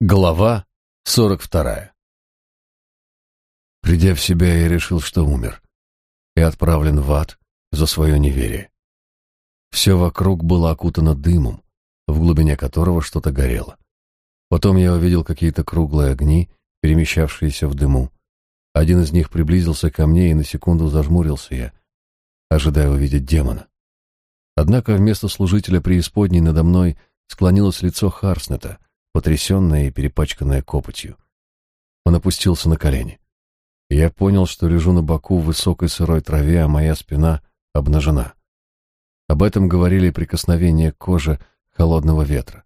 Глава сорок вторая. Придя в себя, я решил, что умер и отправлен в ад за свое неверие. Все вокруг было окутано дымом, в глубине которого что-то горело. Потом я увидел какие-то круглые огни, перемещавшиеся в дыму. Один из них приблизился ко мне, и на секунду зажмурился я, ожидая увидеть демона. Однако вместо служителя преисподней надо мной склонилось лицо Харснета, потрясенное и перепачканное копотью. Он опустился на колени. Я понял, что лежу на боку в высокой сырой траве, а моя спина обнажена. Об этом говорили прикосновения к коже холодного ветра.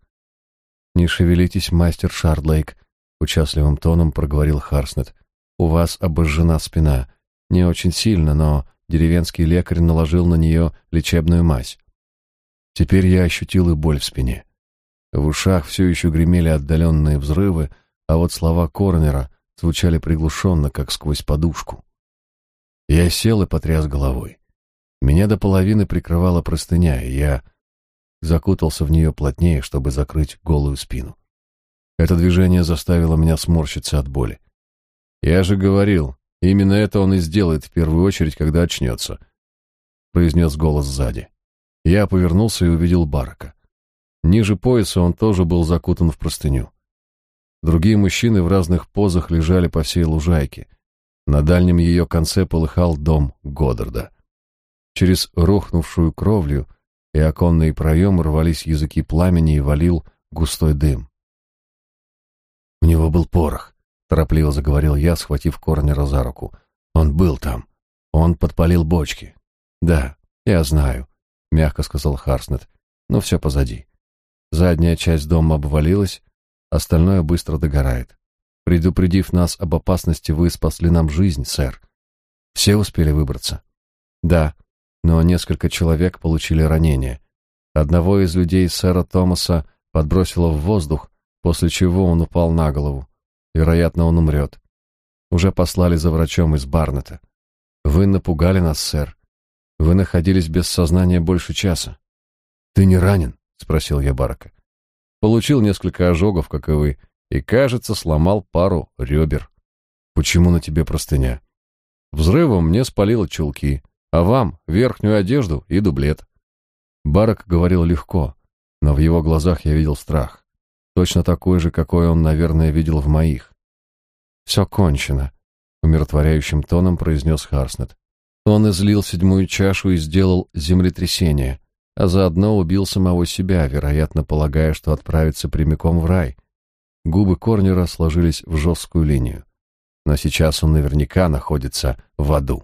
«Не шевелитесь, мастер Шардлейк», — участливым тоном проговорил Харснет. «У вас обожжена спина. Не очень сильно, но деревенский лекарь наложил на нее лечебную мазь. Теперь я ощутил и боль в спине. В ушах все еще гремели отдаленные взрывы, а вот слова Корнера звучали приглушенно, как сквозь подушку. Я сел и потряс головой. Меня до половины прикрывала простыня, и я закутался в нее плотнее, чтобы закрыть голую спину. Это движение заставило меня сморщиться от боли. «Я же говорил, именно это он и сделает в первую очередь, когда очнется», — произнес голос сзади. Я повернулся и увидел Барака. Ниже пояса он тоже был закутан в простыню. Другие мужчины в разных позах лежали по всей лужайке. На дальнем ее конце полыхал дом Годдарда. Через рухнувшую кровлю и оконные проемы рвались языки пламени и валил густой дым. «У него был порох», — торопливо заговорил я, схватив Корнера за руку. «Он был там. Он подпалил бочки». «Да, я знаю», — мягко сказал Харснет. «Но все позади. Задняя часть дома обвалилась, остальное быстро догорает. Предупредив нас об опасности, вы спасли нам жизнь, сэр. Все успели выбраться? Да, но несколько человек получили ранения. Одного из людей сэра Томаса подбросило в воздух, после чего он упал на голову. Вероятно, он умрет. Уже послали за врачом из Барнета. Вы напугали нас, сэр. Вы находились без сознания больше часа. Ты не ранен? — спросил я Барака. «Получил несколько ожогов, как и вы, и, кажется, сломал пару ребер. Почему на тебе простыня?» «Взрывом мне спалило чулки, а вам — верхнюю одежду и дублет». Барак говорил легко, но в его глазах я видел страх. Точно такой же, какой он, наверное, видел в моих. «Все кончено», — умиротворяющим тоном произнес Харснет. Он излил седьмую чашу и сделал землетрясение — а заодно убил самого себя, вероятно, полагая, что отправится прямиком в рай. Губы Корнера сложились в жесткую линию. Но сейчас он наверняка находится в аду.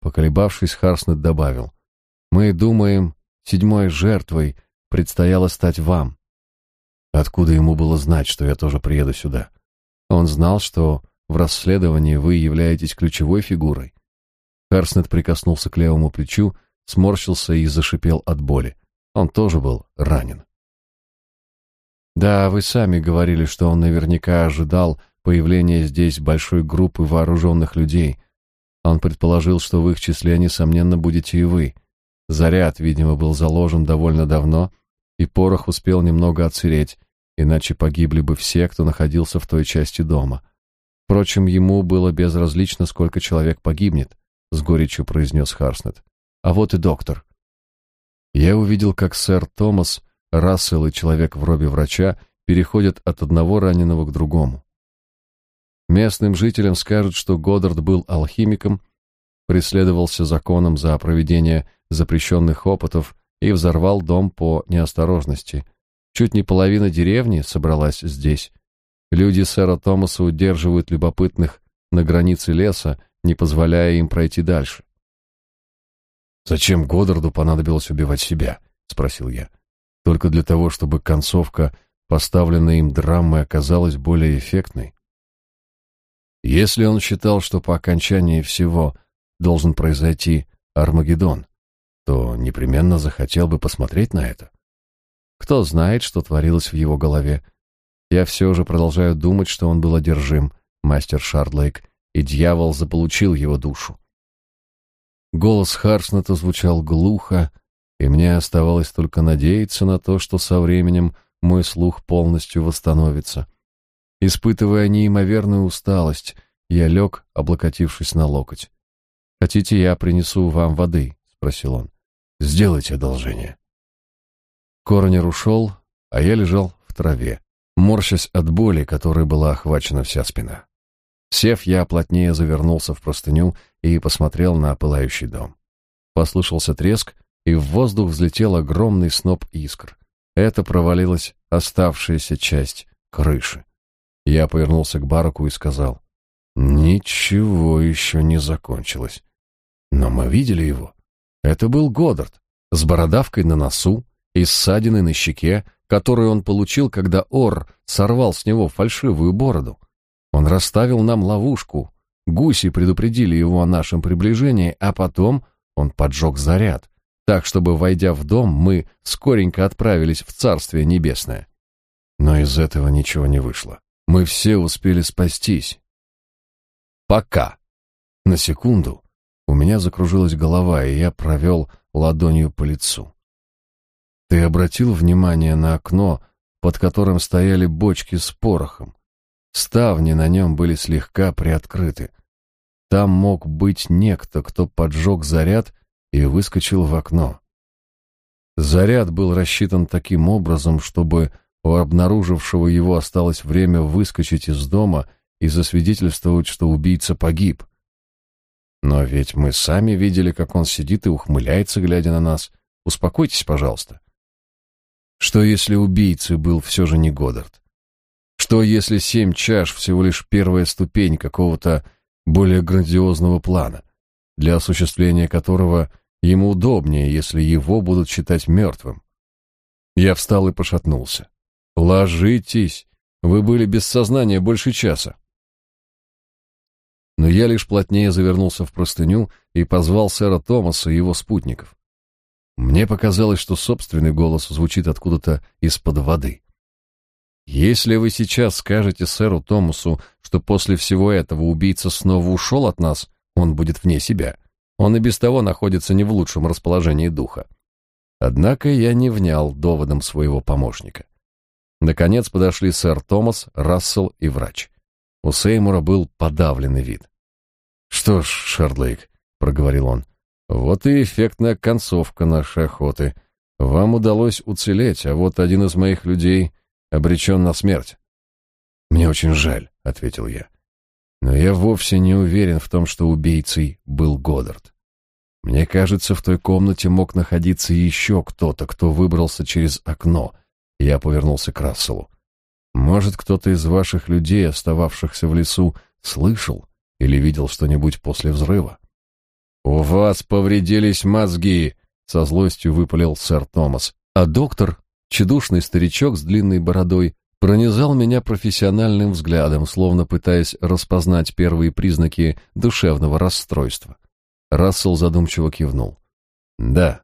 Поколебавшись, Харснет добавил, «Мы думаем, седьмой жертвой предстояло стать вам». Откуда ему было знать, что я тоже приеду сюда? Он знал, что в расследовании вы являетесь ключевой фигурой. Харснет прикоснулся к левому плечу, сморщился и зашипел от боли. Он тоже был ранен. Да, вы сами говорили, что он наверняка ожидал появления здесь большой группы вооруженных людей. Он предположил, что в их числе, несомненно, будете и вы. Заряд, видимо, был заложен довольно давно, и порох успел немного отсыреть, иначе погибли бы все, кто находился в той части дома. Впрочем, ему было безразлично, сколько человек погибнет, — с горечью произнес Харснет. А вот и доктор. Я увидел, как сэр Томас, Рассел и человек в робе врача переходят от одного раненого к другому. Местным жителям скажут, что Годдард был алхимиком, преследовался законом за проведение запрещенных опытов и взорвал дом по неосторожности. Чуть не половина деревни собралась здесь. Люди сэра Томаса удерживают любопытных на границе леса, не позволяя им пройти дальше. «Зачем Годдарду понадобилось убивать себя?» — спросил я. «Только для того, чтобы концовка поставленной им драмы оказалась более эффектной?» Если он считал, что по окончании всего должен произойти Армагеддон, то непременно захотел бы посмотреть на это. Кто знает, что творилось в его голове. Я все же продолжаю думать, что он был одержим, мастер Шардлейк, и дьявол заполучил его душу. Голос Харснета звучал глухо, и мне оставалось только надеяться на то, что со временем мой слух полностью восстановится. Испытывая неимоверную усталость, я лег, облокотившись на локоть. «Хотите, я принесу вам воды?» — спросил он. «Сделайте одолжение». Коронер ушел, а я лежал в траве, морщась от боли, которой была охвачена вся спина. Сев, я плотнее завернулся в простыню и посмотрел на пылающий дом. Послышался треск, и в воздух взлетел огромный сноп искр. Это провалилась оставшаяся часть крыши. Я повернулся к Бараку и сказал, «Ничего еще не закончилось». Но мы видели его. Это был Годдард, с бородавкой на носу и ссадиной на щеке, которую он получил, когда Ор сорвал с него фальшивую бороду. Он расставил нам ловушку. Гуси предупредили его о нашем приближении, а потом он поджег заряд, так, чтобы, войдя в дом, мы скоренько отправились в Царствие Небесное. Но из этого ничего не вышло. Мы все успели спастись. Пока. На секунду у меня закружилась голова, и я провел ладонью по лицу. Ты обратил внимание на окно, под которым стояли бочки с порохом? Ставни на нем были слегка приоткрыты. Там мог быть некто, кто поджег заряд и выскочил в окно. Заряд был рассчитан таким образом, чтобы у обнаружившего его осталось время выскочить из дома и засвидетельствовать, что убийца погиб. Но ведь мы сами видели, как он сидит и ухмыляется, глядя на нас. Успокойтесь, пожалуйста. Что если убийцей был все же не Годдард? Что если семь чаш всего лишь первая ступень какого-то более грандиозного плана, для осуществления которого ему удобнее, если его будут считать мертвым? Я встал и пошатнулся. «Ложитесь! Вы были без сознания больше часа!» Но я лишь плотнее завернулся в простыню и позвал сэра Томаса и его спутников. Мне показалось, что собственный голос звучит откуда-то из-под воды. «Если вы сейчас скажете сэру Томасу, что после всего этого убийца снова ушел от нас, он будет вне себя. Он и без того находится не в лучшем расположении духа». Однако я не внял доводом своего помощника. Наконец подошли сэр Томас, Рассел и врач. У Сеймура был подавленный вид. «Что ж, Шардлейк», — проговорил он, — «вот и эффектная концовка нашей охоты. Вам удалось уцелеть, а вот один из моих людей обречен на смерть». «Мне очень жаль», — ответил я. «Но я вовсе не уверен в том, что убийцей был Годдард. Мне кажется, в той комнате мог находиться еще кто-то, кто выбрался через окно, я повернулся к Расселу. Может, кто-то из ваших людей, остававшихся в лесу, слышал или видел что-нибудь после взрыва? У вас повредились мозги, со злостью выпалил сэр Томас. А доктор, чедушный старичок с длинной бородой, пронизал меня профессиональным взглядом, словно пытаясь распознать первые признаки душевного расстройства. Рассел задумчиво кивнул. Да,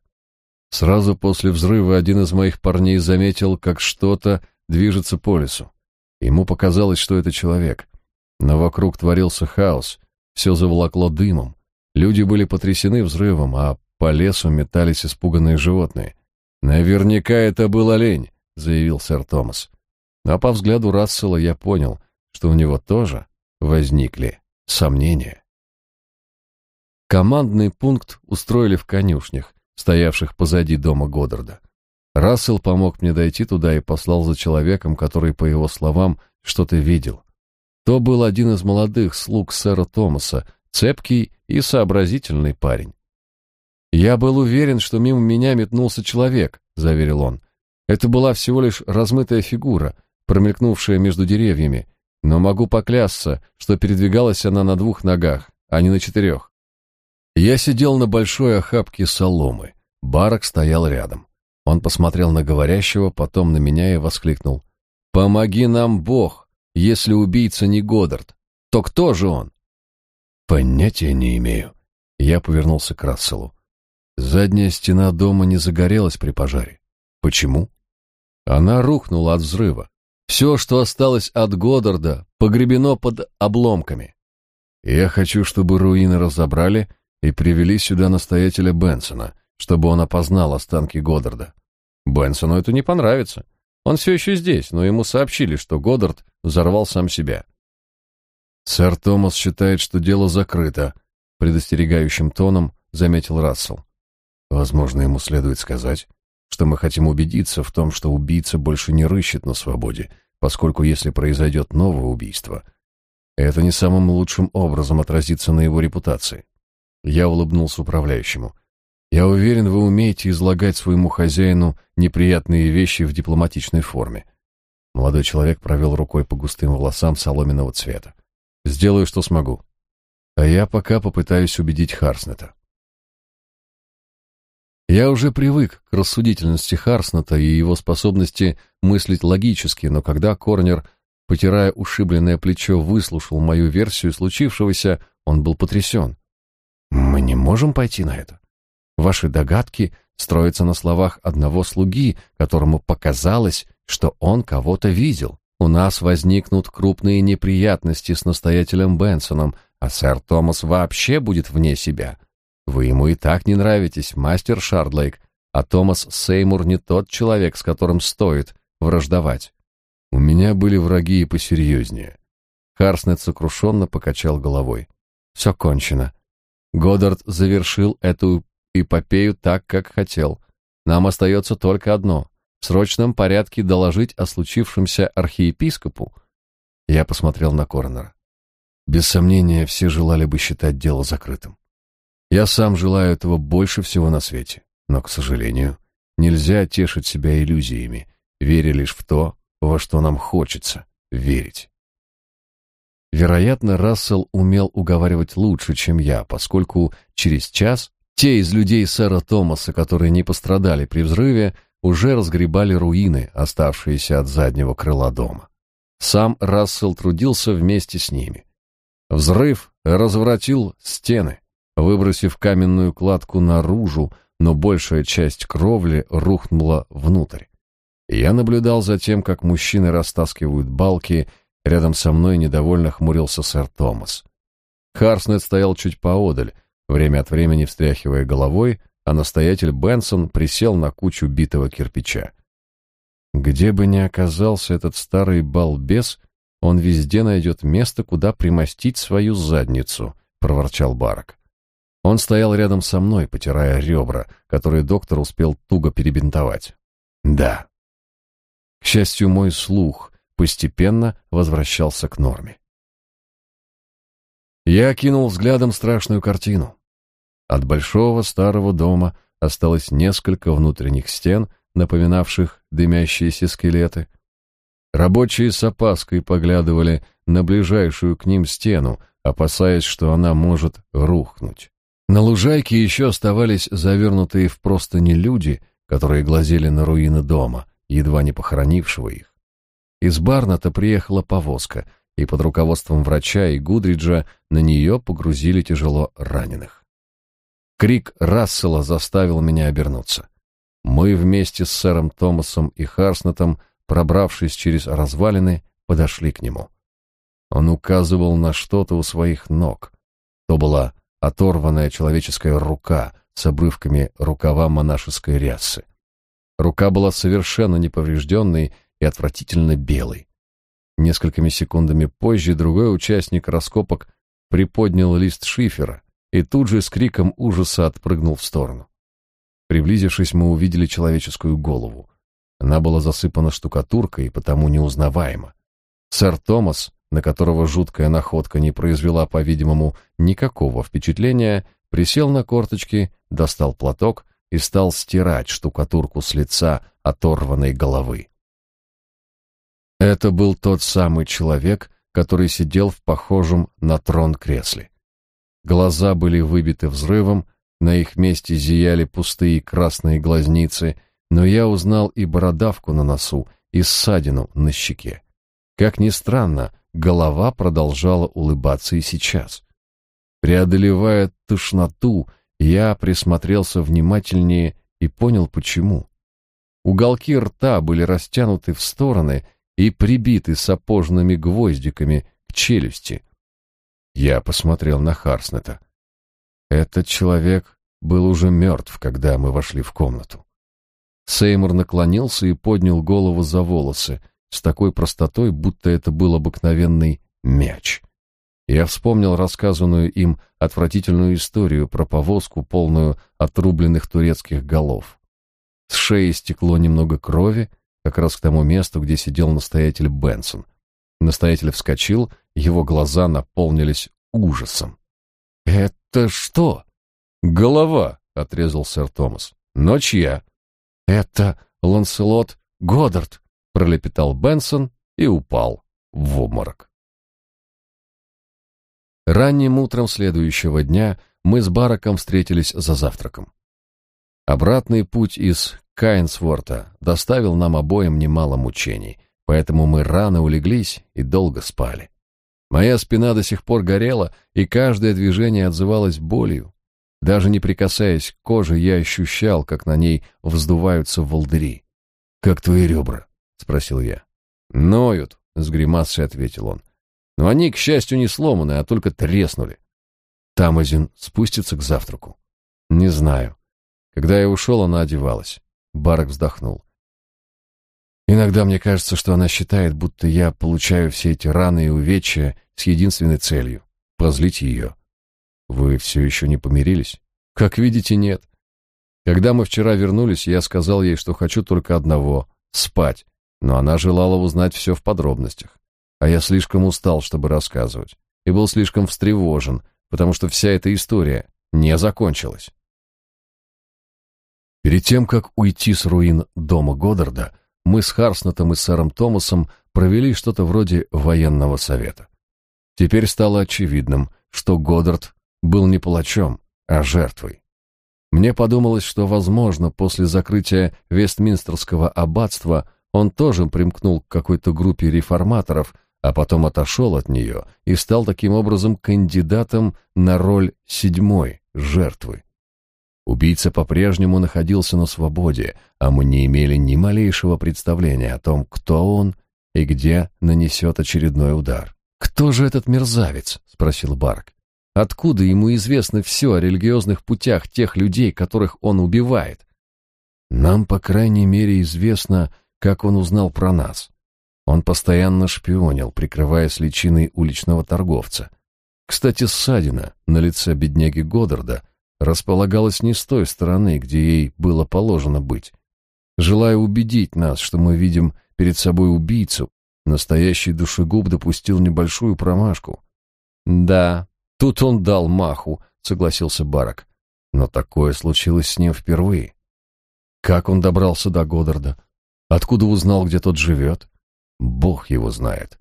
Сразу после взрыва один из моих парней заметил, как что-то движется по лесу. Ему показалось, что это человек. Но вокруг творился хаос, все заволокло дымом. Люди были потрясены взрывом, а по лесу метались испуганные животные. «Наверняка это был олень», — заявил сэр Томас. А по взгляду Рассела я понял, что у него тоже возникли сомнения. Командный пункт устроили в конюшнях, стоявших позади дома Годдарда. Рассел помог мне дойти туда и послал за человеком, который, по его словам, что-то видел. То был один из молодых слуг сэра Томаса, цепкий и сообразительный парень. «Я был уверен, что мимо меня метнулся человек», — заверил он. «Это была всего лишь размытая фигура, промелькнувшая между деревьями, но могу поклясться, что передвигалась она на двух ногах, а не на четырех. Я сидел на большой охапке соломы. Барак стоял рядом. Он посмотрел на говорящего, потом на меня и воскликнул. «Помоги нам, Бог! Если убийца не Годдард, то кто же он?» «Понятия не имею». Я повернулся к Расселу. Задняя стена дома не загорелась при пожаре. Почему? Она рухнула от взрыва. Все, что осталось от Годдарда, погребено под обломками. Я хочу, чтобы руины разобрали и привели сюда настоятеля Бенсона, чтобы он опознал останки Годдарда. Бенсону это не понравится. Он все еще здесь, но ему сообщили, что Годдард взорвал сам себя. Сэр Томас считает, что дело закрыто, предостерегающим тоном заметил Рассел. Возможно, ему следует сказать, что мы хотим убедиться в том, что убийца больше не рыщет на свободе, поскольку если произойдет новое убийство, это не самым лучшим образом отразится на его репутации. Я улыбнулся управляющему. Я уверен, вы умеете излагать своему хозяину неприятные вещи в дипломатичной форме. Молодой человек провел рукой по густым волосам соломенного цвета. Сделаю, что смогу. А я пока попытаюсь убедить Харснета. Я уже привык к рассудительности Харснета и его способности мыслить логически, но когда Корнер, потирая ушибленное плечо, выслушал мою версию случившегося, он был потрясен. «Мы не можем пойти на это. Ваши догадки строятся на словах одного слуги, которому показалось, что он кого-то видел. У нас возникнут крупные неприятности с настоятелем Бенсоном, а сэр Томас вообще будет вне себя. Вы ему и так не нравитесь, мастер Шардлейк, а Томас Сеймур не тот человек, с которым стоит враждовать. У меня были враги и посерьезнее. Харснет сокрушенно покачал головой. Все кончено. Годдард завершил эту эпопею так, как хотел. Нам остается только одно — в срочном порядке доложить о случившемся архиепископу. Я посмотрел на Корнера. Без сомнения, все желали бы считать дело закрытым. Я сам желаю этого больше всего на свете, но, к сожалению, нельзя тешить себя иллюзиями, веря лишь в то, во что нам хочется верить. Вероятно, Рассел умел уговаривать лучше, чем я, поскольку через час те из людей сэра Томаса, которые не пострадали при взрыве, уже разгребали руины, оставшиеся от заднего крыла дома. Сам Рассел трудился вместе с ними. Взрыв разворотил стены, выбросив каменную кладку наружу, но большая часть кровли рухнула внутрь. Я наблюдал за тем, как мужчины растаскивают балки, рядом со мной недовольно хмурился сэр Томас. Харснет стоял чуть поодаль, время от времени встряхивая головой, а настоятель Бенсон присел на кучу битого кирпича. Где бы ни оказался этот старый балбес, он везде найдет место, куда примостить свою задницу, проворчал Барак. Он стоял рядом со мной, потирая ребра, которые доктор успел туго перебинтовать. Да. К счастью, мой слух постепенно возвращался к норме. Я окинул взглядом страшную картину. От большого старого дома осталось несколько внутренних стен, напоминавших дымящиеся скелеты. Рабочие с опаской поглядывали на ближайшую к ним стену, опасаясь, что она может рухнуть. На лужайке еще оставались завернутые в простыни люди, которые глазели на руины дома, едва не похоронившего их. Из Барната приехала повозка, и под руководством врача и Гудриджа на нее погрузили тяжело раненых. Крик Рассела заставил меня обернуться. Мы вместе с сэром Томасом и Харснетом, пробравшись через развалины, подошли к нему. Он указывал на что-то у своих ног. То была оторванная человеческая рука с обрывками рукава монашеской рясы. Рука была совершенно неповрежденной и отвратительно белой. Несколькими секундами позже другой участник раскопок приподнял лист шифера и тут же с криком ужаса отпрыгнул в сторону. Приблизившись, мы увидели человеческую голову. Она была засыпана штукатуркой и потому неузнаваема. Сэр Томас на которого жуткая находка не произвела, по-видимому, никакого впечатления, присел на корточки, достал платок и стал стирать штукатурку с лица оторванной головы. Это был тот самый человек, который сидел в похожем на трон кресле. Глаза были выбиты взрывом, на их месте зияли пустые красные глазницы, но я узнал и бородавку на носу, и ссадину на щеке. Как ни странно, голова продолжала улыбаться и сейчас. Преодолевая тошноту, я присмотрелся внимательнее и понял, почему. Уголки рта были растянуты в стороны и прибиты сапожными гвоздиками к челюсти. Я посмотрел на Харснета. Этот человек был уже мертв, когда мы вошли в комнату. Сеймур наклонился и поднял голову за волосы с такой простотой, будто это был обыкновенный мяч. Я вспомнил рассказанную им отвратительную историю про повозку, полную отрубленных турецких голов. С шеи стекло немного крови, как раз к тому месту, где сидел настоятель Бенсон. Настоятель вскочил, его глаза наполнились ужасом. «Это что?» «Голова», — отрезал сэр Томас. «Но чья?» «Это Ланселот Годдард», — пролепетал Бенсон и упал в обморок. Ранним утром следующего дня мы с Бараком встретились за завтраком. Обратный путь из Кайнсворта доставил нам обоим немало мучений, поэтому мы рано улеглись и долго спали. Моя спина до сих пор горела, и каждое движение отзывалось болью. Даже не прикасаясь к коже, я ощущал, как на ней вздуваются волдыри. «Как твои ребра?» — спросил я. «Ноют», — с гримасой ответил он. «Но они, к счастью, не сломаны, а только треснули». Тамазин спустится к завтраку. «Не знаю. Когда я ушел, она одевалась. Барак вздохнул. Иногда мне кажется, что она считает, будто я получаю все эти раны и увечья с единственной целью — позлить ее. Вы все еще не помирились? Как видите, нет. Когда мы вчера вернулись, я сказал ей, что хочу только одного — спать, но она желала узнать все в подробностях. А я слишком устал, чтобы рассказывать, и был слишком встревожен, потому что вся эта история не закончилась. Перед тем, как уйти с руин дома Годдарда, мы с Харснетом и сэром Томасом провели что-то вроде военного совета. Теперь стало очевидным, что Годдард был не палачом, а жертвой. Мне подумалось, что, возможно, после закрытия Вестминстерского аббатства он тоже примкнул к какой-то группе реформаторов, а потом отошел от нее и стал таким образом кандидатом на роль седьмой жертвы. Убийца по-прежнему находился на свободе, а мы не имели ни малейшего представления о том, кто он и где нанесет очередной удар. «Кто же этот мерзавец?» — спросил Барк. «Откуда ему известно все о религиозных путях тех людей, которых он убивает?» «Нам, по крайней мере, известно, как он узнал про нас. Он постоянно шпионил, прикрываясь личиной уличного торговца. Кстати, ссадина на лице бедняги Годдарда — располагалась не с той стороны, где ей было положено быть. Желая убедить нас, что мы видим перед собой убийцу, настоящий душегуб допустил небольшую промашку. «Да, тут он дал маху», — согласился Барак. Но такое случилось с ним впервые. Как он добрался до Годдарда? Откуда узнал, где тот живет? Бог его знает.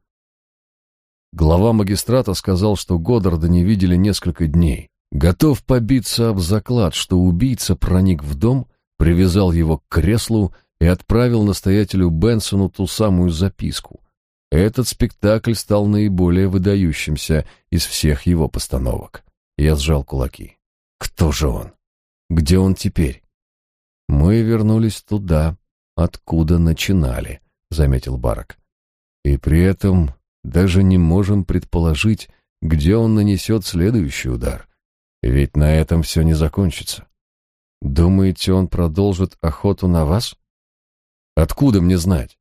Глава магистрата сказал, что Годдарда не видели несколько дней. Готов побиться об заклад, что убийца проник в дом, привязал его к креслу и отправил настоятелю Бенсону ту самую записку. Этот спектакль стал наиболее выдающимся из всех его постановок. Я сжал кулаки. Кто же он? Где он теперь? Мы вернулись туда, откуда начинали, заметил Барак. И при этом даже не можем предположить, где он нанесет следующий удар. Ведь на этом все не закончится. Думаете, он продолжит охоту на вас? Откуда мне знать?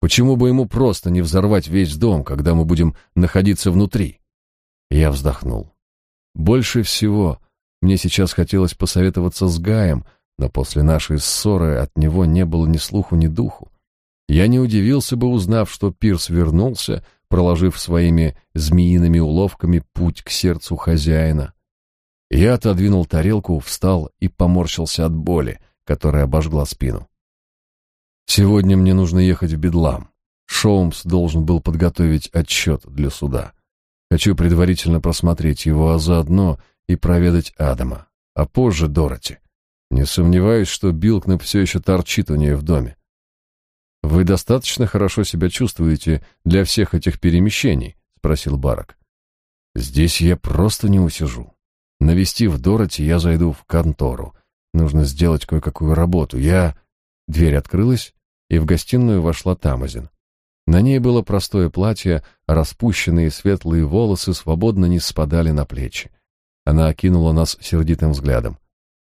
Почему бы ему просто не взорвать весь дом, когда мы будем находиться внутри? Я вздохнул. Больше всего мне сейчас хотелось посоветоваться с Гаем, но после нашей ссоры от него не было ни слуху, ни духу. Я не удивился бы, узнав, что Пирс вернулся, проложив своими змеиными уловками путь к сердцу хозяина. Я отодвинул тарелку, встал и поморщился от боли, которая обожгла спину. Сегодня мне нужно ехать в Бедлам. Шоумс должен был подготовить отчет для суда. Хочу предварительно просмотреть его, а заодно и проведать Адама, а позже Дороти. Не сомневаюсь, что Билкнеп все еще торчит у нее в доме. Вы достаточно хорошо себя чувствуете для всех этих перемещений, спросил Барак. Здесь я просто не усижу. Навестив Дороти, я зайду в контору. Нужно сделать кое-какую работу. Я... Дверь открылась, и в гостиную вошла Тамазин. На ней было простое платье, распущенные светлые волосы свободно не спадали на плечи. Она окинула нас сердитым взглядом.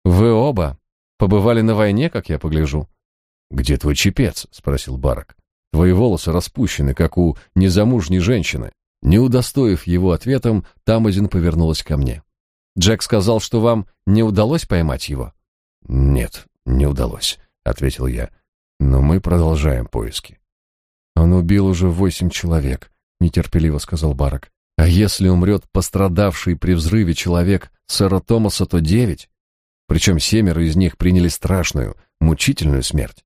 «Вы оба побывали на войне, как я погляжу?» «Где твой чепец?» — спросил Барак. «Твои волосы распущены, как у незамужней женщины». Не удостоив его ответом, Тамазин повернулась ко мне. «Джек сказал, что вам не удалось поймать его?» «Нет, не удалось», — ответил я. «Но мы продолжаем поиски». «Он убил уже восемь человек», — нетерпеливо сказал Барак. «А если умрет пострадавший при взрыве человек сэра Томаса, то девять? Причем семеро из них приняли страшную, мучительную смерть.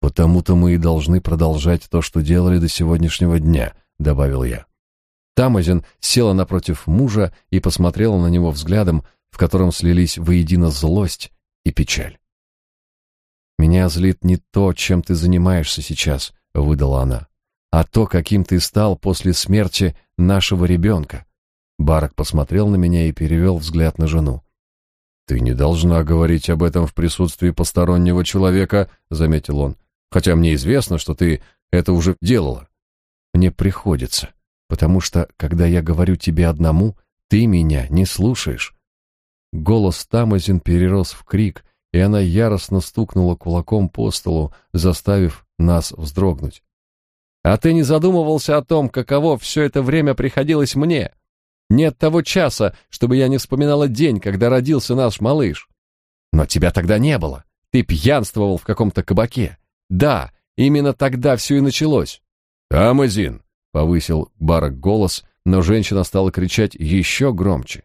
Потому-то мы и должны продолжать то, что делали до сегодняшнего дня», — добавил я. Тамазин села напротив мужа и посмотрела на него взглядом, в котором слились воедино злость и печаль. «Меня злит не то, чем ты занимаешься сейчас», — выдала она, «а то, каким ты стал после смерти нашего ребенка». Барак посмотрел на меня и перевел взгляд на жену. «Ты не должна говорить об этом в присутствии постороннего человека», — заметил он, «хотя мне известно, что ты это уже делала». «Мне приходится, потому что, когда я говорю тебе одному, ты меня не слушаешь». Голос Тамазин перерос в крик, и она яростно стукнула кулаком по столу, заставив нас вздрогнуть. «А ты не задумывался о том, каково все это время приходилось мне? Нет того часа, чтобы я не вспоминала день, когда родился наш малыш. Но тебя тогда не было. Ты пьянствовал в каком-то кабаке. Да, именно тогда все и началось». «Амазин!» — повысил Барак голос, но женщина стала кричать еще громче.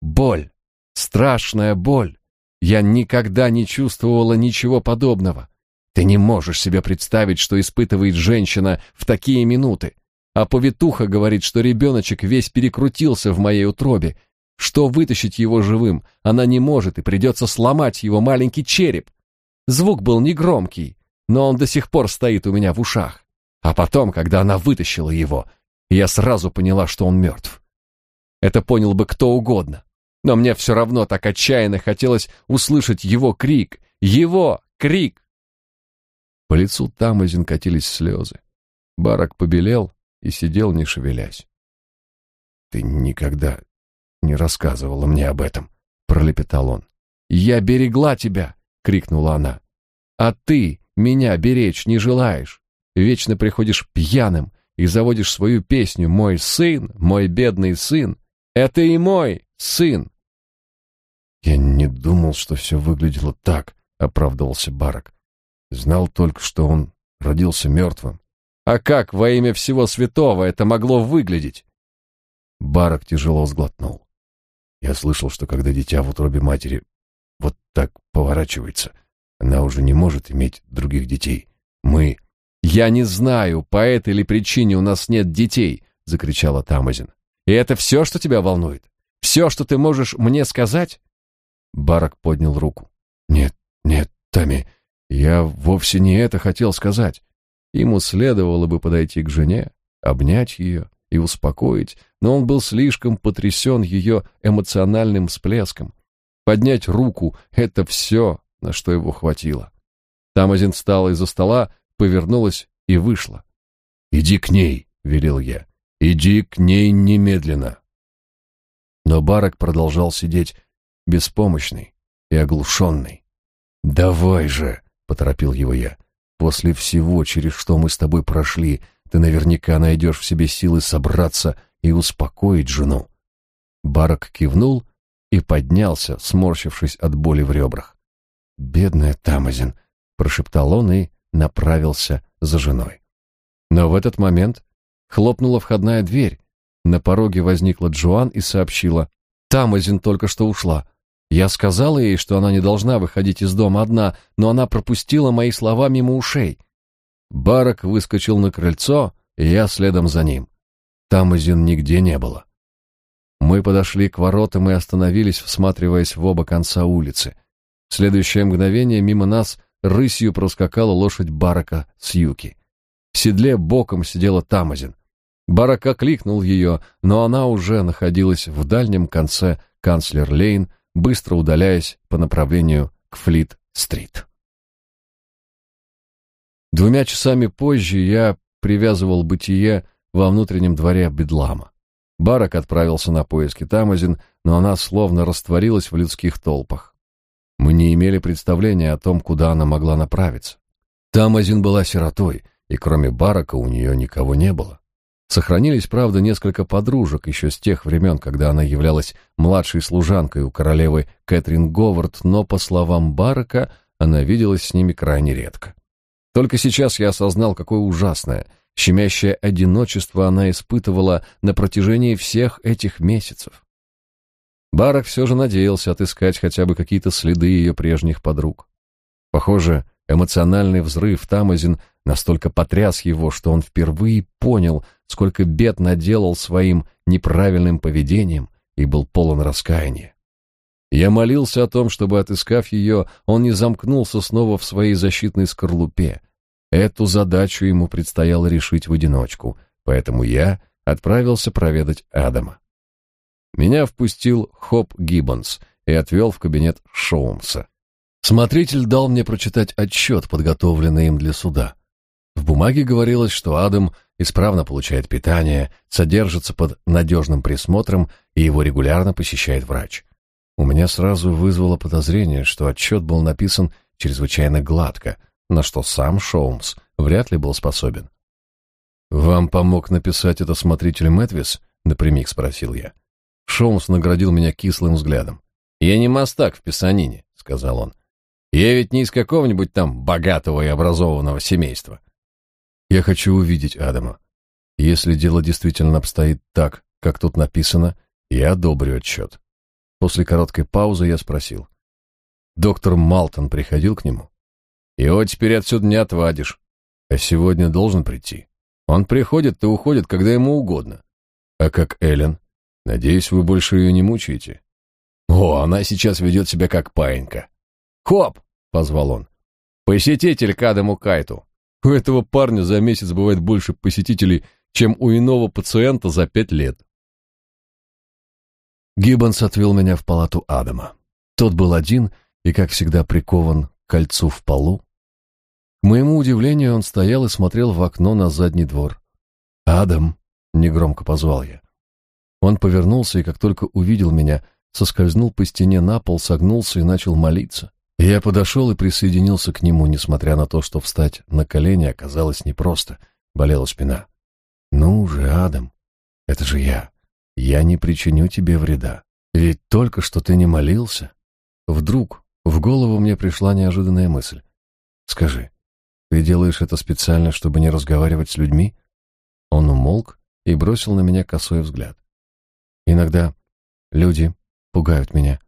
«Боль! Страшная боль! Я никогда не чувствовала ничего подобного. Ты не можешь себе представить, что испытывает женщина в такие минуты. А повитуха говорит, что ребеночек весь перекрутился в моей утробе, что вытащить его живым она не может и придется сломать его маленький череп. Звук был негромкий, но он до сих пор стоит у меня в ушах. А потом, когда она вытащила его, я сразу поняла, что он мертв. Это понял бы кто угодно но мне все равно так отчаянно хотелось услышать его крик, его крик. По лицу Тамазин катились слезы. Барак побелел и сидел, не шевелясь. «Ты никогда не рассказывала мне об этом», — пролепетал он. «Я берегла тебя!» — крикнула она. «А ты меня беречь не желаешь. Вечно приходишь пьяным и заводишь свою песню «Мой сын, мой бедный сын». Это и мой сын. «Я не думал, что все выглядело так», — оправдывался Барак. «Знал только, что он родился мертвым». «А как во имя всего святого это могло выглядеть?» Барак тяжело сглотнул. Я слышал, что когда дитя в утробе матери вот так поворачивается, она уже не может иметь других детей. Мы... «Я не знаю, по этой ли причине у нас нет детей», — закричала Тамазин. «И это все, что тебя волнует? Все, что ты можешь мне сказать?» Барак поднял руку. «Нет, нет, Тами, я вовсе не это хотел сказать. Ему следовало бы подойти к жене, обнять ее и успокоить, но он был слишком потрясен ее эмоциональным всплеском. Поднять руку — это все, на что его хватило. Тамазин встала из-за стола, повернулась и вышла. «Иди к ней», — велел я. «Иди к ней немедленно». Но Барак продолжал сидеть беспомощный и оглушенный. «Давай же!» — поторопил его я. «После всего, через что мы с тобой прошли, ты наверняка найдешь в себе силы собраться и успокоить жену». Барак кивнул и поднялся, сморщившись от боли в ребрах. «Бедная Тамазин!» — прошептал он и направился за женой. Но в этот момент хлопнула входная дверь. На пороге возникла Джоан и сообщила, «Тамазин только что ушла. Я сказала ей, что она не должна выходить из дома одна, но она пропустила мои слова мимо ушей. Барак выскочил на крыльцо, и я следом за ним. Тамазин нигде не было. Мы подошли к воротам и остановились, всматриваясь в оба конца улицы. В следующее мгновение мимо нас рысью проскакала лошадь Барака с юки. В седле боком сидела Тамазин. Барак окликнул ее, но она уже находилась в дальнем конце канцлер-лейн, быстро удаляясь по направлению к Флит-стрит. Двумя часами позже я привязывал бытие во внутреннем дворе Бедлама. Барак отправился на поиски Тамазин, но она словно растворилась в людских толпах. Мы не имели представления о том, куда она могла направиться. Тамазин была сиротой, и кроме Барака у нее никого не было. Сохранились, правда, несколько подружек еще с тех времен, когда она являлась младшей служанкой у королевы Кэтрин Говард, но, по словам Барака, она виделась с ними крайне редко. Только сейчас я осознал, какое ужасное, щемящее одиночество она испытывала на протяжении всех этих месяцев. Барак все же надеялся отыскать хотя бы какие-то следы ее прежних подруг. Похоже, эмоциональный взрыв Тамазин настолько потряс его, что он впервые понял, сколько бед наделал своим неправильным поведением и был полон раскаяния. Я молился о том, чтобы, отыскав ее, он не замкнулся снова в своей защитной скорлупе. Эту задачу ему предстояло решить в одиночку, поэтому я отправился проведать Адама. Меня впустил Хоп Гиббонс и отвел в кабинет Шоумса. Смотритель дал мне прочитать отчет, подготовленный им для суда. В бумаге говорилось, что Адам исправно получает питание, содержится под надежным присмотром и его регулярно посещает врач. У меня сразу вызвало подозрение, что отчет был написан чрезвычайно гладко, на что сам Шоумс вряд ли был способен. «Вам помог написать это смотритель Мэтвис?» — напрямик спросил я. Шоумс наградил меня кислым взглядом. «Я не мастак в писанине», — сказал он. «Я ведь не из какого-нибудь там богатого и образованного семейства. Я хочу увидеть Адама. Если дело действительно обстоит так, как тут написано, я одобрю отчет. После короткой паузы я спросил. Доктор Малтон приходил к нему? Его теперь отсюда не отвадишь. А сегодня должен прийти. Он приходит и уходит, когда ему угодно. А как Эллен? Надеюсь, вы больше ее не мучаете? О, она сейчас ведет себя как паинька. «Хоп!» — позвал он. «Посетитель к Адаму Кайту. У этого парня за месяц бывает больше посетителей, чем у иного пациента за пять лет». Гиббонс отвел меня в палату Адама. Тот был один и, как всегда, прикован к кольцу в полу. К моему удивлению, он стоял и смотрел в окно на задний двор. «Адам!» — негромко позвал я. Он повернулся и, как только увидел меня, соскользнул по стене на пол, согнулся и начал молиться. Я подошел и присоединился к нему, несмотря на то, что встать на колени оказалось непросто, болела спина. «Ну же, Адам, это же я. Я не причиню тебе вреда. Ведь только что ты не молился. Вдруг в голову мне пришла неожиданная мысль. Скажи, ты делаешь это специально, чтобы не разговаривать с людьми? Он умолк и бросил на меня косой взгляд. Иногда люди пугают меня.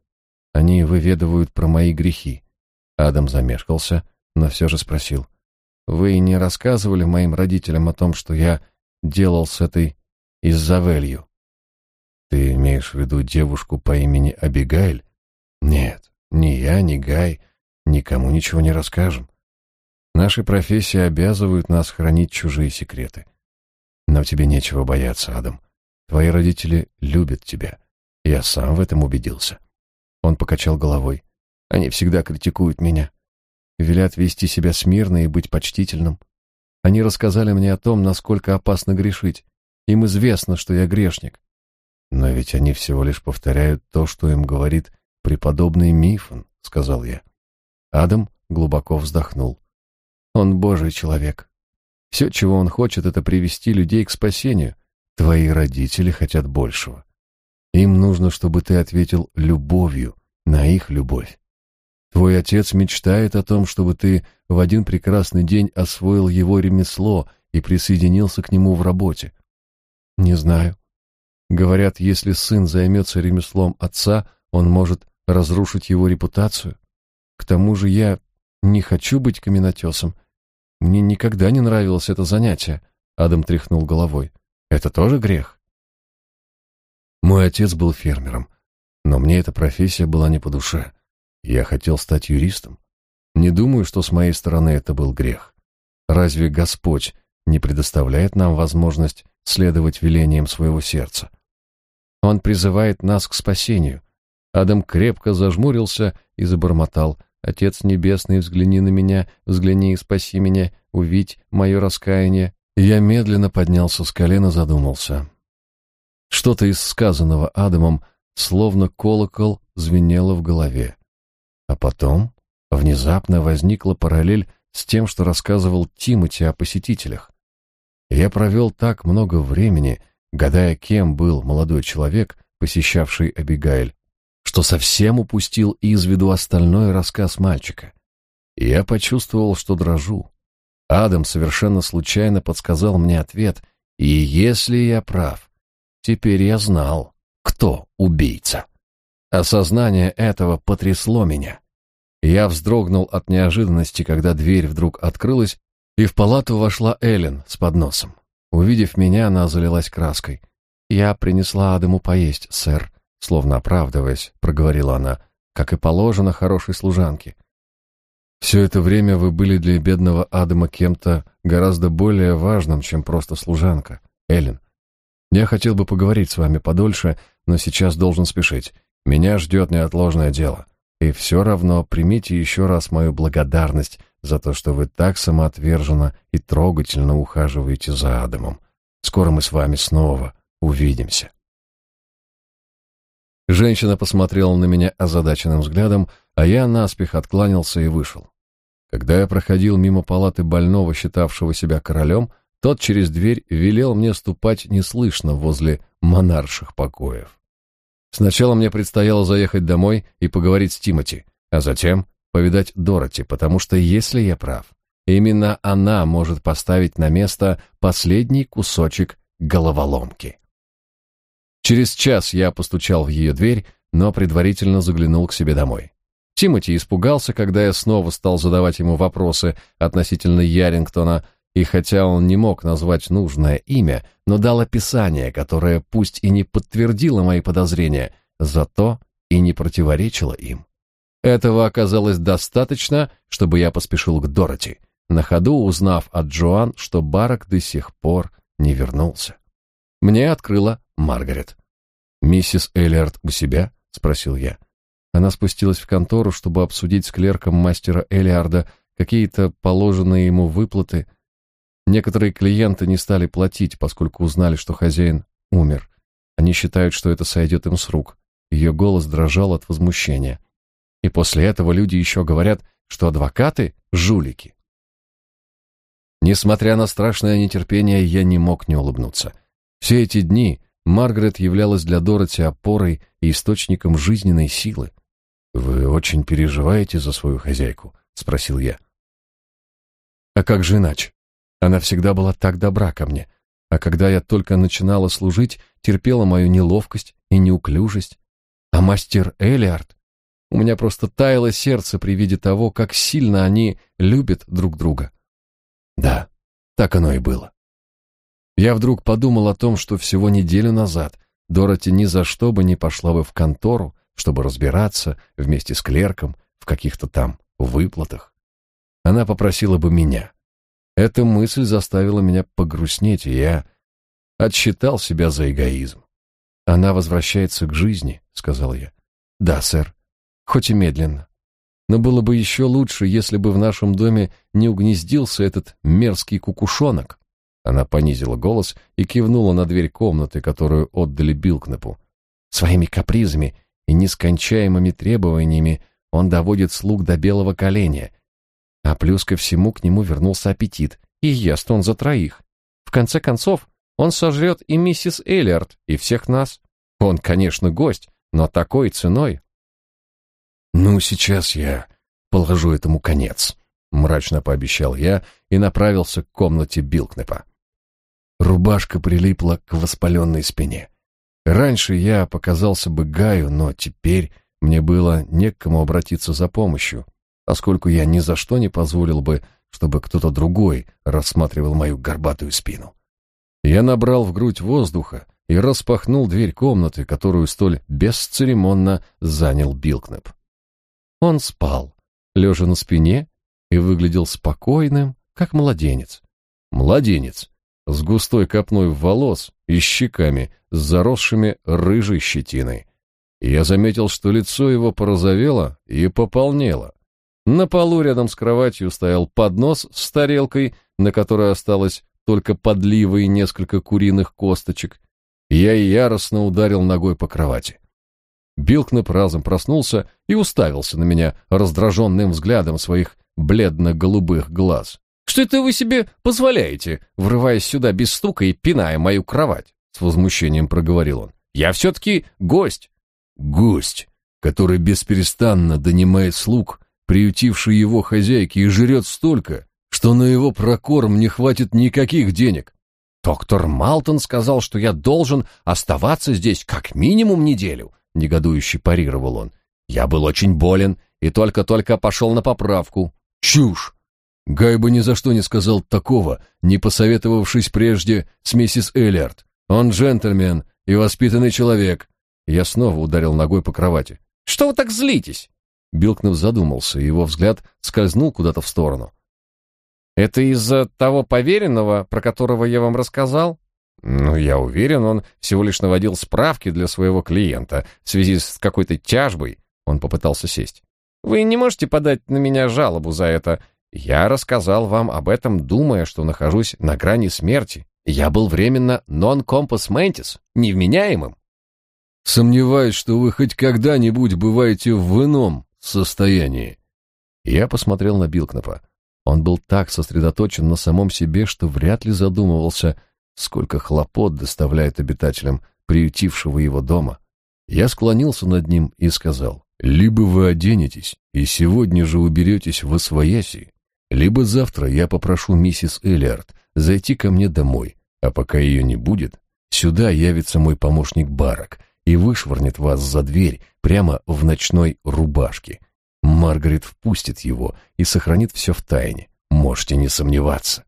Они выведывают про мои грехи. Адам замешкался, но все же спросил. Вы не рассказывали моим родителям о том, что я делал с этой Изавелью? Ты имеешь в виду девушку по имени Абигайль? Нет, ни я, ни Гай никому ничего не расскажем. Наши профессии обязывают нас хранить чужие секреты. Но тебе нечего бояться, Адам. Твои родители любят тебя. Я сам в этом убедился. Он покачал головой. Они всегда критикуют меня. Велят вести себя смирно и быть почтительным. Они рассказали мне о том, насколько опасно грешить. Им известно, что я грешник. Но ведь они всего лишь повторяют то, что им говорит преподобный Мифон, сказал я. Адам глубоко вздохнул. Он божий человек. Все, чего он хочет, это привести людей к спасению. Твои родители хотят большего. Им нужно, чтобы ты ответил любовью на их любовь. Твой отец мечтает о том, чтобы ты в один прекрасный день освоил его ремесло и присоединился к нему в работе. Не знаю, Говорят, если сын займется ремеслом отца, он может разрушить его репутацию. К тому же я не хочу быть каменотесом. Мне никогда не нравилось это занятие. Адам тряхнул головой. Это тоже грех? Мой отец был фермером, но мне эта профессия была не по душе. Я хотел стать юристом. Не думаю, что с моей стороны это был грех. Разве Господь не предоставляет нам возможность следовать велениям своего сердца? Он призывает нас к спасению. Адам крепко зажмурился и забормотал. «Отец Небесный, взгляни на меня, взгляни и спаси меня, увидь мое раскаяние». Я медленно поднялся с колена, задумался. Что-то из сказанного Адамом, словно колокол, звенело в голове. А потом внезапно возникла параллель с тем, что рассказывал Тимоти о посетителях. Я провел так много времени, гадая, кем был молодой человек, посещавший Абигайль, что совсем упустил из виду остальной рассказ мальчика. Я почувствовал, что дрожу. Адам совершенно случайно подсказал мне ответ, и если я прав, теперь я знал, кто убийца. Осознание этого потрясло меня. Я вздрогнул от неожиданности, когда дверь вдруг открылась, и в палату вошла Эллен с подносом. Увидев меня, она залилась краской. «Я принесла Адаму поесть, сэр», — словно оправдываясь, проговорила она, как и положено хорошей служанке. «Все это время вы были для бедного Адама кем-то гораздо более важным, чем просто служанка, Эллен. Я хотел бы поговорить с вами подольше, но сейчас должен спешить. Меня ждет неотложное дело. И все равно примите еще раз мою благодарность за то, что вы так самоотверженно и трогательно ухаживаете за Адамом. Скоро мы с вами снова увидимся. Женщина посмотрела на меня озадаченным взглядом, а я наспех откланялся и вышел. Когда я проходил мимо палаты больного, считавшего себя королем, тот через дверь велел мне ступать неслышно возле монарших покоев. Сначала мне предстояло заехать домой и поговорить с Тимати, а затем повидать Дороти, потому что, если я прав, именно она может поставить на место последний кусочек головоломки. Через час я постучал в ее дверь, но предварительно заглянул к себе домой. Тимати испугался, когда я снова стал задавать ему вопросы относительно Ярингтона, и хотя он не мог назвать нужное имя, но дал описание, которое пусть и не подтвердило мои подозрения, зато и не противоречило им. Этого оказалось достаточно, чтобы я поспешил к Дороти, на ходу узнав от Джоан, что Барак до сих пор не вернулся. Мне открыла Маргарет. «Миссис Эллиард у себя?» — спросил я. Она спустилась в контору, чтобы обсудить с клерком мастера Эллиарда какие-то положенные ему выплаты. Некоторые клиенты не стали платить, поскольку узнали, что хозяин умер. Они считают, что это сойдет им с рук. Ее голос дрожал от возмущения. И после этого люди еще говорят, что адвокаты — жулики. Несмотря на страшное нетерпение, я не мог не улыбнуться. Все эти дни Маргарет являлась для Дороти опорой и источником жизненной силы. «Вы очень переживаете за свою хозяйку?» — спросил я. «А как же иначе? Она всегда была так добра ко мне, а когда я только начинала служить, терпела мою неловкость и неуклюжесть. А мастер Элиард у меня просто таяло сердце при виде того, как сильно они любят друг друга. Да, так оно и было. Я вдруг подумал о том, что всего неделю назад Дороти ни за что бы не пошла бы в контору, чтобы разбираться вместе с клерком в каких-то там выплатах. Она попросила бы меня. Эта мысль заставила меня погрустнеть, и я отсчитал себя за эгоизм. Она возвращается к жизни, сказал я. Да, сэр хоть и медленно. Но было бы еще лучше, если бы в нашем доме не угнездился этот мерзкий кукушонок. Она понизила голос и кивнула на дверь комнаты, которую отдали Билкнепу. Своими капризами и нескончаемыми требованиями он доводит слуг до белого коленя. А плюс ко всему к нему вернулся аппетит, и ест он за троих. В конце концов, он сожрет и миссис Эллиард, и всех нас. Он, конечно, гость, но такой ценой. «Ну, сейчас я положу этому конец», — мрачно пообещал я и направился к комнате Билкнепа. Рубашка прилипла к воспаленной спине. Раньше я показался бы Гаю, но теперь мне было не к кому обратиться за помощью, поскольку я ни за что не позволил бы, чтобы кто-то другой рассматривал мою горбатую спину. Я набрал в грудь воздуха и распахнул дверь комнаты, которую столь бесцеремонно занял Билкнеп. Он спал, лежа на спине, и выглядел спокойным, как младенец. Младенец с густой копной волос и щеками, с заросшими рыжей щетиной. Я заметил, что лицо его порозовело и пополнело. На полу рядом с кроватью стоял поднос с тарелкой, на которой осталось только подлива и несколько куриных косточек. Я яростно ударил ногой по кровати. Билкнеп разом проснулся и уставился на меня раздраженным взглядом своих бледно-голубых глаз. «Что это вы себе позволяете, врываясь сюда без стука и пиная мою кровать?» С возмущением проговорил он. «Я все-таки гость». «Гость, который бесперестанно донимает слуг, приютивший его хозяйки, и жрет столько, что на его прокорм не хватит никаких денег. Доктор Малтон сказал, что я должен оставаться здесь как минимум неделю, негодующе парировал он. Я был очень болен и только-только пошел на поправку. Чушь! Гай бы ни за что не сказал такого, не посоветовавшись прежде с миссис Эллиард. Он джентльмен и воспитанный человек. Я снова ударил ногой по кровати. Что вы так злитесь? Билкнов задумался, его взгляд скользнул куда-то в сторону. Это из-за того поверенного, про которого я вам рассказал? Ну, я уверен, он всего лишь наводил справки для своего клиента в связи с какой-то тяжбой. Он попытался сесть. Вы не можете подать на меня жалобу за это. Я рассказал вам об этом, думая, что нахожусь на грани смерти. Я был временно non-compos mentis, невменяемым. Сомневаюсь, что вы хоть когда-нибудь бываете в ином состоянии. Я посмотрел на Билкнапа. Он был так сосредоточен на самом себе, что вряд ли задумывался, сколько хлопот доставляет обитателям приютившего его дома. Я склонился над ним и сказал, «Либо вы оденетесь и сегодня же уберетесь в Освояси, либо завтра я попрошу миссис Эллиард зайти ко мне домой, а пока ее не будет, сюда явится мой помощник Барак и вышвырнет вас за дверь прямо в ночной рубашке. Маргарет впустит его и сохранит все в тайне, можете не сомневаться.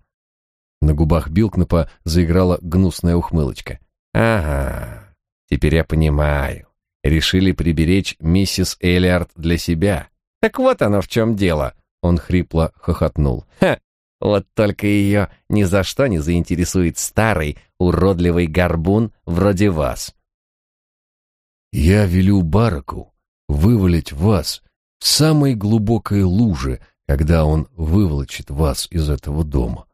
На губах Билкнапа заиграла гнусная ухмылочка. «Ага, теперь я понимаю. Решили приберечь миссис Эллиард для себя. Так вот оно в чем дело. Он хрипло хохотнул. «Ха! Вот только ее ни за что не заинтересует старый, уродливый горбун вроде вас». «Я велю Бараку вывалить вас в самой глубокой луже, когда он выволочит вас из этого дома.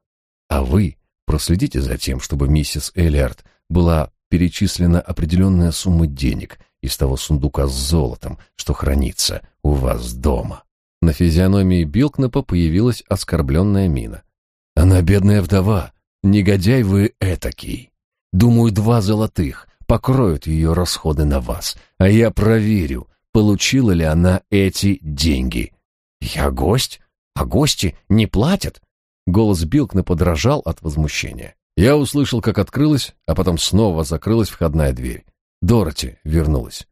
А вы проследите за тем, чтобы миссис Эллиард была перечислена определенная сумма денег из того сундука с золотом, что хранится у вас дома. На физиономии Билкнапа появилась оскорбленная мина. «Она бедная вдова. Негодяй вы этакий. Думаю, два золотых покроют ее расходы на вас, а я проверю, получила ли она эти деньги». «Я гость? А гости не платят?» Голос Билкна подражал от возмущения. Я услышал, как открылась, а потом снова закрылась входная дверь. Дороти вернулась.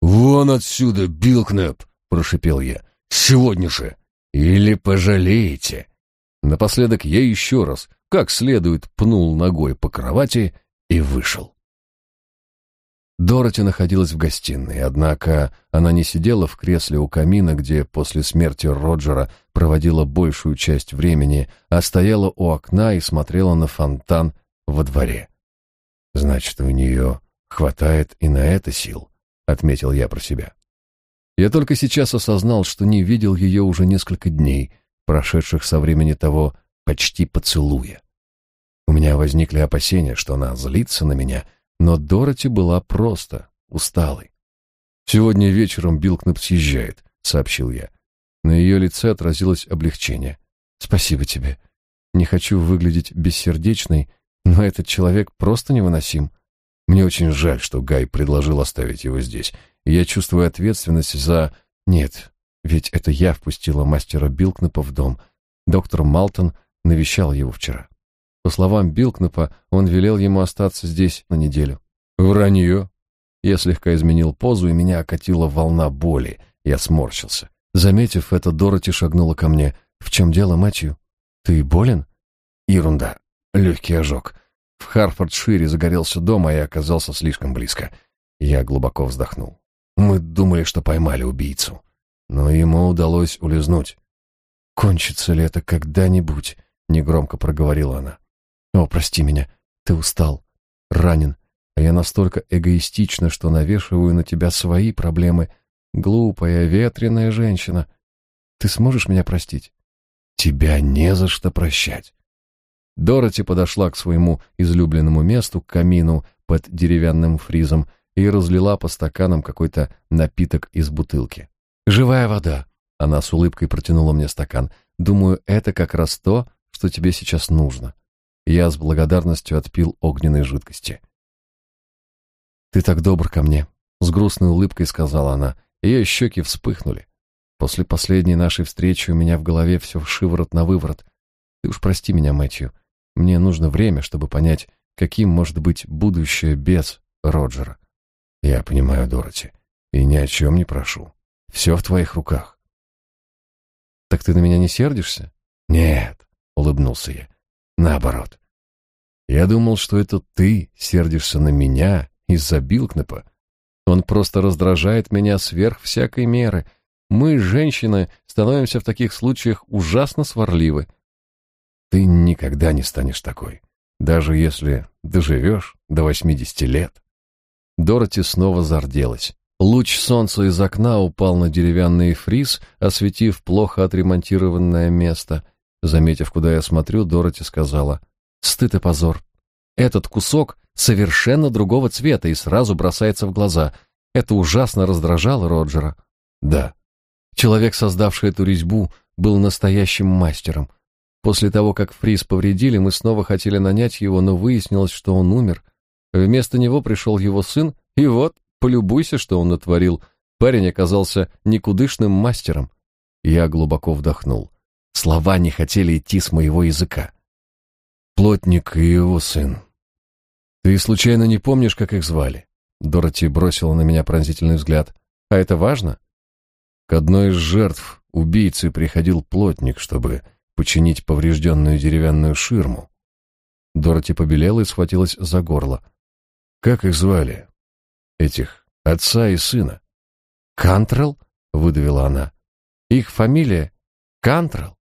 «Вон отсюда, Билкнеп!» — прошипел я. Сегодня же. Или пожалеете. Напоследок я еще раз, как следует, пнул ногой по кровати и вышел. Дороти находилась в гостиной, однако она не сидела в кресле у камина, где после смерти Роджера проводила большую часть времени, а стояла у окна и смотрела на фонтан во дворе. «Значит, у нее хватает и на это сил», — отметил я про себя. Я только сейчас осознал, что не видел ее уже несколько дней, прошедших со времени того почти поцелуя. У меня возникли опасения, что она злится на меня, но Дороти была просто усталой. «Сегодня вечером Билкнеп съезжает», — сообщил я. На ее лице отразилось облегчение. «Спасибо тебе. Не хочу выглядеть бессердечной, но этот человек просто невыносим. Мне очень жаль, что Гай предложил оставить его здесь я чувствую ответственность за... Нет, ведь это я впустила мастера Билкнепа в дом. Доктор Малтон навещал его вчера. По словам Билкнепа, он велел ему остаться здесь на неделю. Вранье. Я слегка изменил позу, и меня окатила волна боли. Я сморщился. Заметив это, Дороти шагнула ко мне. «В чем дело, Мэтью? Ты болен?» «Ерунда. Легкий ожог. В Харфордшире загорелся дом, а я оказался слишком близко». Я глубоко вздохнул. Мы думали, что поймали убийцу, но ему удалось улизнуть. «Кончится ли это когда-нибудь?» — негромко проговорила она. «О, прости меня, ты устал, ранен, а я настолько эгоистична, что навешиваю на тебя свои проблемы. Глупая, ветреная женщина. Ты сможешь меня простить?» «Тебя не за что прощать». Дороти подошла к своему излюбленному месту, к камину под деревянным фризом, и разлила по стаканам какой-то напиток из бутылки. «Живая вода!» Она с улыбкой протянула мне стакан. Думаю, это как раз то, что тебе сейчас нужно. Я с благодарностью отпил огненной жидкости. Ты так добр ко мне, с грустной улыбкой сказала она. Ее щеки вспыхнули. После последней нашей встречи у меня в голове все вшиворот на выворот. Ты уж прости меня, Мэтью. Мне нужно время, чтобы понять, каким может быть будущее без Роджера. Я понимаю, Дороти, и ни о чем не прошу. Все в твоих руках. Так ты на меня не сердишься? Нет, улыбнулся я. Наоборот. Я думал, что это ты сердишься на меня из-за Билкнепа. Он просто раздражает меня сверх всякой меры. Мы, женщины, становимся в таких случаях ужасно сварливы. Ты никогда не станешь такой, даже если доживешь до восьмидесяти лет. Дороти снова зарделась. Луч солнца из окна упал на деревянный фриз, осветив плохо отремонтированное место. Заметив, куда я смотрю, Дороти сказала, «Стыд и позор. Этот кусок совершенно другого цвета и сразу бросается в глаза. Это ужасно раздражало Роджера». «Да». Человек, создавший эту резьбу, был настоящим мастером. После того, как фриз повредили, мы снова хотели нанять его, но выяснилось, что он умер. Вместо него пришел его сын, и вот, Полюбуйся, что он натворил. Парень оказался никудышным мастером. Я глубоко вдохнул. Слова не хотели идти с моего языка. Плотник и его сын. Ты случайно не помнишь, как их звали? Дороти бросила на меня пронзительный взгляд. А это важно? К одной из жертв убийцы приходил плотник, чтобы починить поврежденную деревянную ширму. Дороти побелела и схватилась за горло. Как их звали? этих отца и сына. Кантрел, выдавила она. Их фамилия Кантрел.